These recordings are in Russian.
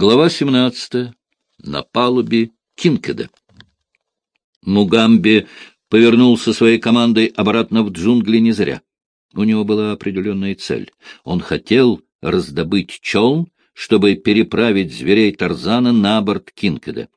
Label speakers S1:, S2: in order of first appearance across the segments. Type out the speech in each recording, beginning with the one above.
S1: Глава 17. На палубе Кинкеда. Мугамби повернулся своей командой обратно в джунгли не зря. У него была определенная цель. Он хотел раздобыть челн, чтобы переправить зверей Тарзана на борт Кинкеда.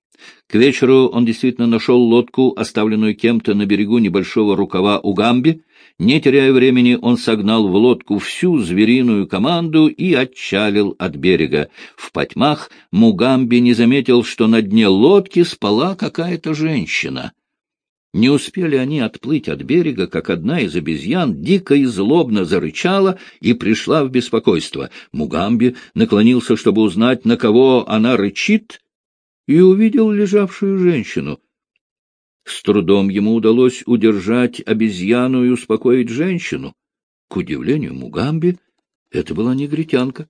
S1: К вечеру он действительно нашел лодку, оставленную кем-то на берегу небольшого рукава Угамби. Не теряя времени, он согнал в лодку всю звериную команду и отчалил от берега. В потьмах Мугамби не заметил, что на дне лодки спала какая-то женщина. Не успели они отплыть от берега, как одна из обезьян дико и злобно зарычала и пришла в беспокойство. Мугамби наклонился, чтобы узнать, на кого она рычит, и увидел лежавшую женщину. С трудом ему удалось удержать обезьяну и успокоить женщину. К удивлению Мугамби, это была негритянка.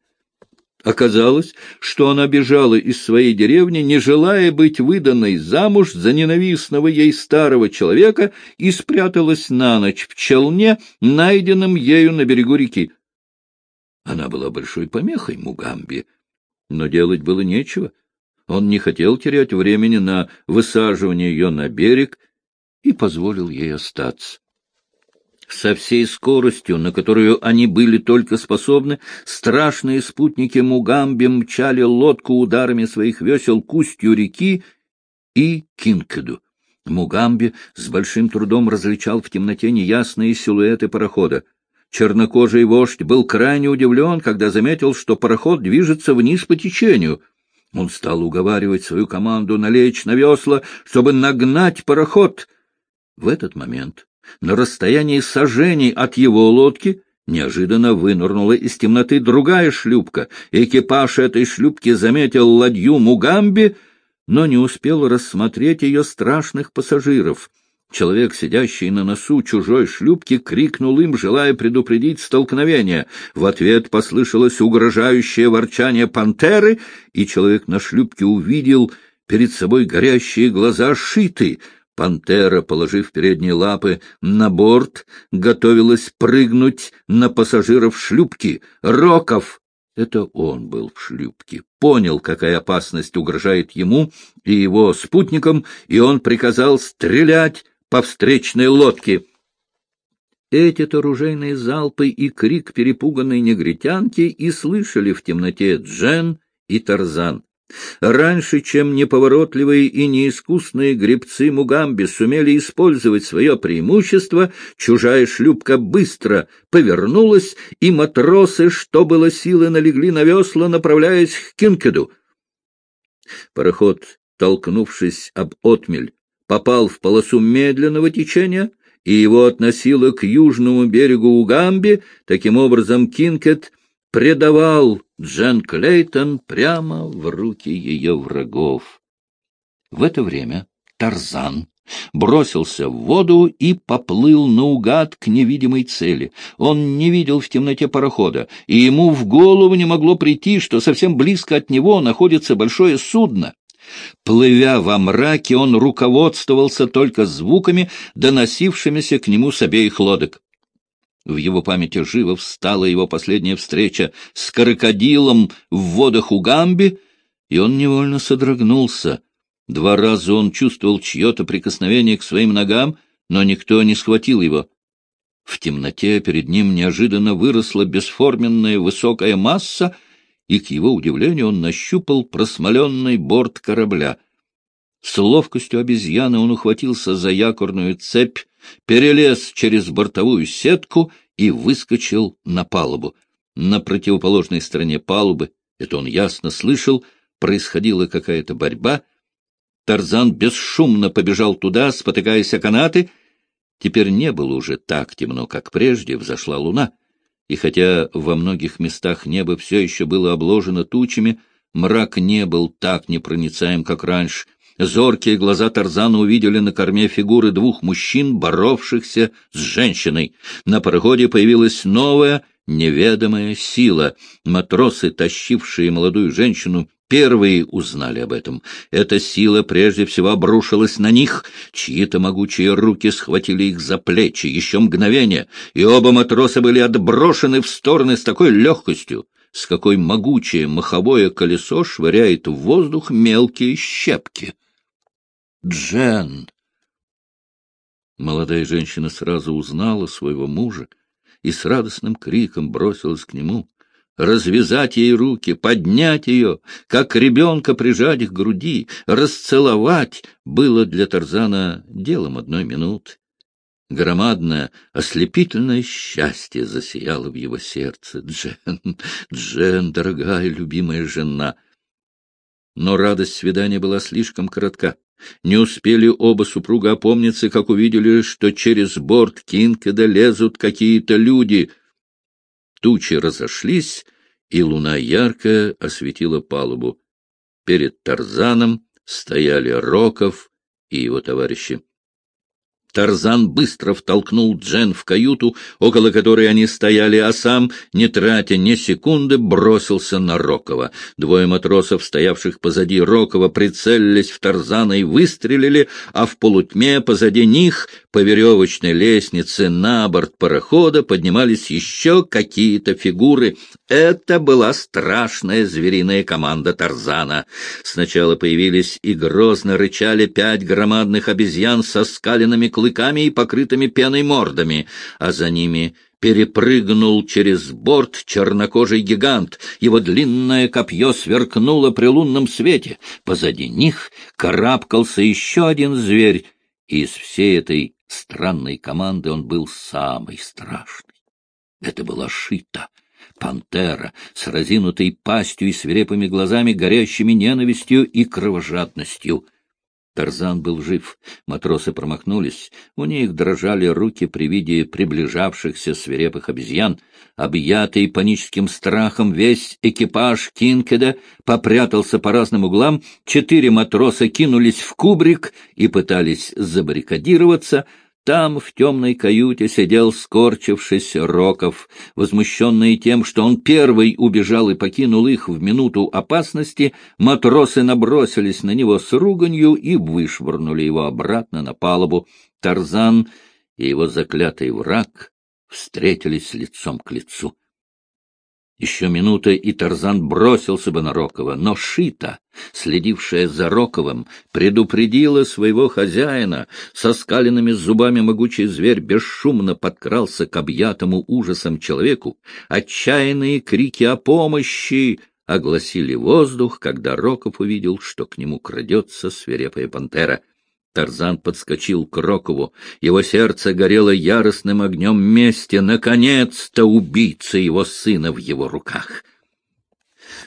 S1: Оказалось, что она бежала из своей деревни, не желая быть выданной замуж за ненавистного ей старого человека, и спряталась на ночь в челне, найденном ею на берегу реки. Она была большой помехой Мугамби, но делать было нечего. Он не хотел терять времени на высаживание ее на берег и позволил ей остаться. Со всей скоростью, на которую они были только способны, страшные спутники Мугамби мчали лодку ударами своих весел к устью реки и Кинкеду. Мугамби с большим трудом различал в темноте неясные силуэты парохода. Чернокожий вождь был крайне удивлен, когда заметил, что пароход движется вниз по течению — он стал уговаривать свою команду налечь на весла, чтобы нагнать пароход. В этот момент, на расстоянии сажений от его лодки, неожиданно вынырнула из темноты другая шлюпка. Экипаж этой шлюпки заметил ладью Мугамби, но не успел рассмотреть ее страшных пассажиров — Человек, сидящий на носу чужой шлюпки, крикнул им, желая предупредить столкновение. В ответ послышалось угрожающее ворчание пантеры, и человек на шлюпке увидел перед собой горящие глаза Шиты. Пантера, положив передние лапы на борт, готовилась прыгнуть на пассажиров шлюпки. Роков! Это он был в шлюпке, понял, какая опасность угрожает ему и его спутникам, и он приказал стрелять, по встречной лодке. Эти-то ружейные залпы и крик перепуганной негритянки и слышали в темноте Джен и Тарзан. Раньше, чем неповоротливые и неискусные гребцы Мугамби сумели использовать свое преимущество, чужая шлюпка быстро повернулась, и матросы, что было силы, налегли на весла, направляясь к Кинкеду. Пароход, толкнувшись об отмель, попал в полосу медленного течения, и его относило к южному берегу Угамби, таким образом Кинкет предавал Джен Клейтон прямо в руки ее врагов. В это время Тарзан бросился в воду и поплыл наугад к невидимой цели. Он не видел в темноте парохода, и ему в голову не могло прийти, что совсем близко от него находится большое судно. Плывя во мраке, он руководствовался только звуками, доносившимися к нему с обеих лодок. В его памяти живо встала его последняя встреча с крокодилом в водах Угамби, и он невольно содрогнулся. Два раза он чувствовал чье-то прикосновение к своим ногам, но никто не схватил его. В темноте перед ним неожиданно выросла бесформенная высокая масса — и, к его удивлению, он нащупал просмоленный борт корабля. С ловкостью обезьяны он ухватился за якорную цепь, перелез через бортовую сетку и выскочил на палубу. На противоположной стороне палубы, это он ясно слышал, происходила какая-то борьба. Тарзан бесшумно побежал туда, спотыкаясь о канаты. Теперь не было уже так темно, как прежде, взошла луна и хотя во многих местах небо все еще было обложено тучами, мрак не был так непроницаем, как раньше. Зоркие глаза Тарзана увидели на корме фигуры двух мужчин, боровшихся с женщиной. На пароходе появилась новая, неведомая сила. Матросы, тащившие молодую женщину, первые узнали об этом. Эта сила прежде всего обрушилась на них. Чьи-то могучие руки схватили их за плечи. Еще мгновение, и оба матроса были отброшены в стороны с такой легкостью, с какой могучее маховое колесо швыряет в воздух мелкие щепки. «Джен!» Молодая женщина сразу узнала своего мужа и с радостным криком бросилась к нему. Развязать ей руки, поднять ее, как ребенка прижать к груди, расцеловать было для Тарзана делом одной минуты. Громадное, ослепительное счастье засияло в его сердце. Джен, Джен, дорогая, любимая жена. Но радость свидания была слишком коротка. Не успели оба супруга опомниться, как увидели, что через борт Кинкеда лезут какие-то люди. Тучи разошлись, и луна ярко осветила палубу. Перед Тарзаном стояли Роков и его товарищи. Тарзан быстро втолкнул Джен в каюту, около которой они стояли, а сам, не тратя ни секунды, бросился на Рокова. Двое матросов, стоявших позади Рокова, прицелились в Тарзана и выстрелили, а в полутьме позади них по веревочной лестнице на борт парохода поднимались еще какие-то фигуры. Это была страшная звериная команда Тарзана. Сначала появились и грозно рычали пять громадных обезьян со скаленными клыками и покрытыми пеной мордами, а за ними перепрыгнул через борт чернокожий гигант. Его длинное копье сверкнуло при лунном свете. Позади них карабкался еще один зверь. Из всей этой странной команды он был самый страшный. Это была Шита, пантера с разинутой пастью и свирепыми глазами, горящими ненавистью и кровожадностью — Тарзан был жив, матросы промахнулись, у них дрожали руки при виде приближавшихся свирепых обезьян. Объятый паническим страхом весь экипаж Кинкеда попрятался по разным углам, четыре матроса кинулись в кубрик и пытались забаррикадироваться — там, в темной каюте, сидел скорчившись Роков, возмущенный тем, что он первый убежал и покинул их в минуту опасности, матросы набросились на него с руганью и вышвырнули его обратно на палубу. Тарзан и его заклятый враг встретились лицом к лицу. Еще минута, и Тарзан бросился бы на Рокова, но Шита, следившая за Роковым, предупредила своего хозяина. Со скаленными зубами могучий зверь бесшумно подкрался к объятому ужасом человеку. Отчаянные крики о помощи огласили воздух, когда Роков увидел, что к нему крадется свирепая пантера — Тарзан подскочил к Рокову. Его сердце горело яростным огнем мести. Наконец-то убийца его сына в его руках.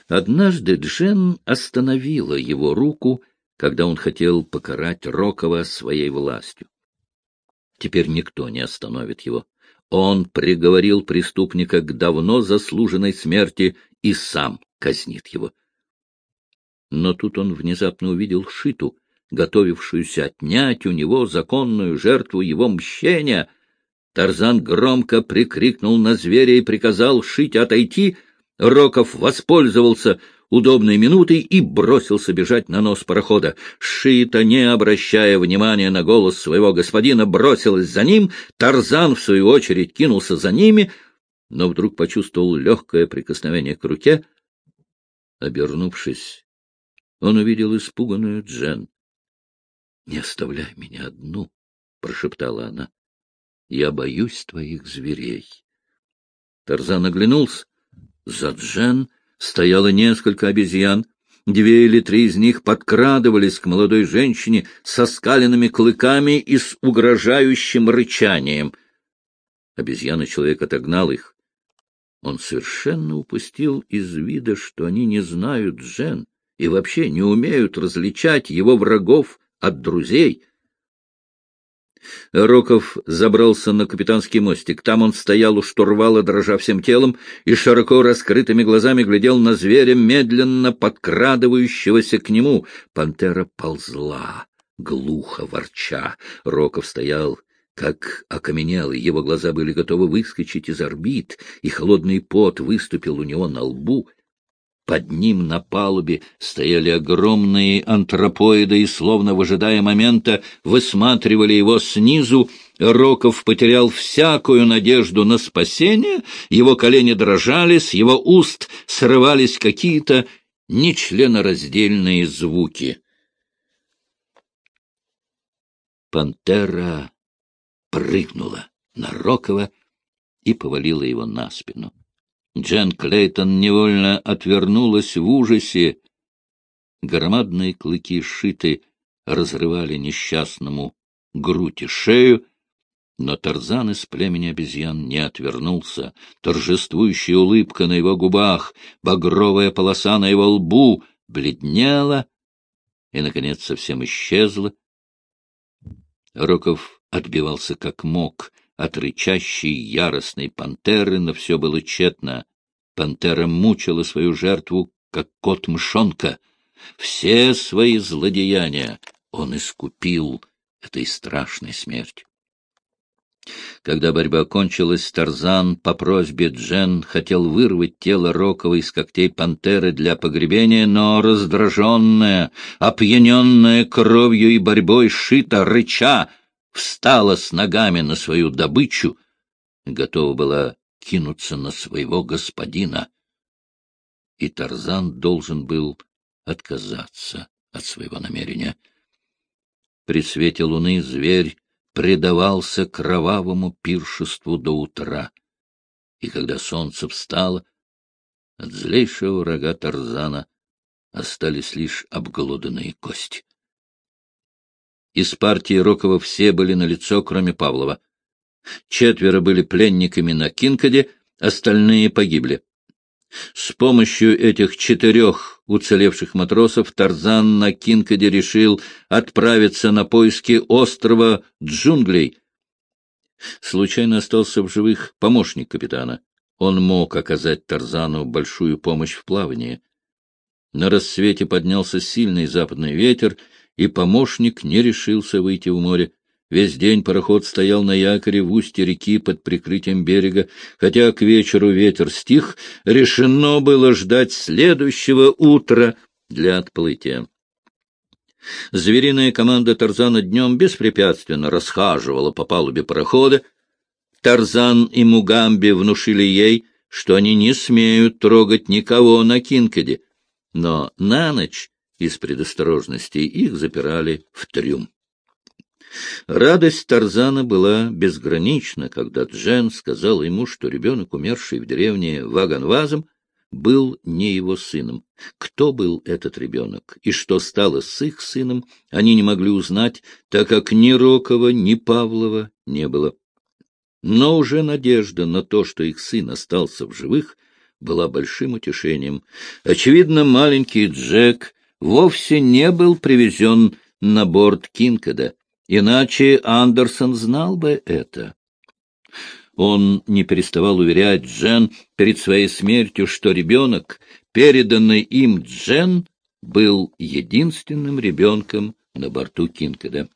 S1: Однажды Джен остановила его руку, когда он хотел покарать Рокова своей властью. Теперь никто не остановит его. Он приговорил преступника к давно заслуженной смерти и сам казнит его. Но тут он внезапно увидел Шиту — готовившуюся отнять у него законную жертву его мщения. Тарзан громко прикрикнул на зверя и приказал шить отойти. Роков воспользовался удобной минутой и бросился бежать на нос парохода. Шита, не обращая внимания на голос своего господина, бросилась за ним. Тарзан, в свою очередь, кинулся за ними, но вдруг почувствовал легкое прикосновение к руке. Обернувшись, он увидел испуганную Джен. — Не оставляй меня одну, — прошептала она. — Я боюсь твоих зверей. Тарзан оглянулся. За Джен стояло несколько обезьян. Две или три из них подкрадывались к молодой женщине со скаленными клыками и с угрожающим рычанием. Обезьяна-человек отогнал их. Он совершенно упустил из вида, что они не знают Джен и вообще не умеют различать его врагов от друзей. Роков забрался на капитанский мостик. Там он стоял у штурвала, дрожа всем телом, и широко раскрытыми глазами глядел на зверя, медленно подкрадывающегося к нему. Пантера ползла, глухо ворча. Роков стоял как окаменелый, его глаза были готовы выскочить из орбит, и холодный пот выступил у него на лбу — под ним на палубе стояли огромные антропоиды и, словно выжидая момента, высматривали его снизу. Роков потерял всякую надежду на спасение, его колени дрожали, с его уст срывались какие-то нечленораздельные звуки. Пантера прыгнула на Рокова и повалила его на спину. Джен Клейтон невольно отвернулась в ужасе. Громадные клыки шиты разрывали несчастному грудь и шею, но Тарзан из племени обезьян не отвернулся. Торжествующая улыбка на его губах, багровая полоса на его лбу бледнела и, наконец, совсем исчезла. Роков отбивался как мог от рычащей яростной пантеры, но все было тщетно. Пантера мучила свою жертву, как кот-мшонка. Все свои злодеяния он искупил этой страшной смертью. Когда борьба кончилась, Тарзан по просьбе Джен хотел вырвать тело Рокова из когтей пантеры для погребения, но раздраженная, опьяненная кровью и борьбой шита, рыча, встала с ногами на свою добычу, готова была кинуться на своего господина. И Тарзан должен был отказаться от своего намерения. При свете луны зверь предавался кровавому пиршеству до утра. И когда солнце встало, от злейшего врага Тарзана остались лишь обглоданные кости. Из партии Рокова все были на лицо, кроме Павлова. Четверо были пленниками на Кинкаде, остальные погибли. С помощью этих четырех уцелевших матросов Тарзан на Кинкаде решил отправиться на поиски острова Джунглей. Случайно остался в живых помощник капитана. Он мог оказать Тарзану большую помощь в плавании. На рассвете поднялся сильный западный ветер, и помощник не решился выйти в море. Весь день пароход стоял на якоре в устье реки под прикрытием берега. Хотя к вечеру ветер стих, решено было ждать следующего утра для отплытия. Звериная команда Тарзана днем беспрепятственно расхаживала по палубе парохода. Тарзан и Мугамби внушили ей, что они не смеют трогать никого на Кинкаде, но на ночь из предосторожности их запирали в трюм. Радость Тарзана была безгранична, когда Джен сказал ему, что ребенок, умерший в деревне Ваганвазом, был не его сыном. Кто был этот ребенок и что стало с их сыном, они не могли узнать, так как ни Рокова, ни Павлова не было. Но уже надежда на то, что их сын остался в живых, была большим утешением. Очевидно, маленький Джек вовсе не был привезен на борт Кинкада. Иначе Андерсон знал бы это. Он не переставал уверять Джен перед своей смертью, что ребенок, переданный им Джен, был единственным ребенком на борту Кинкеда.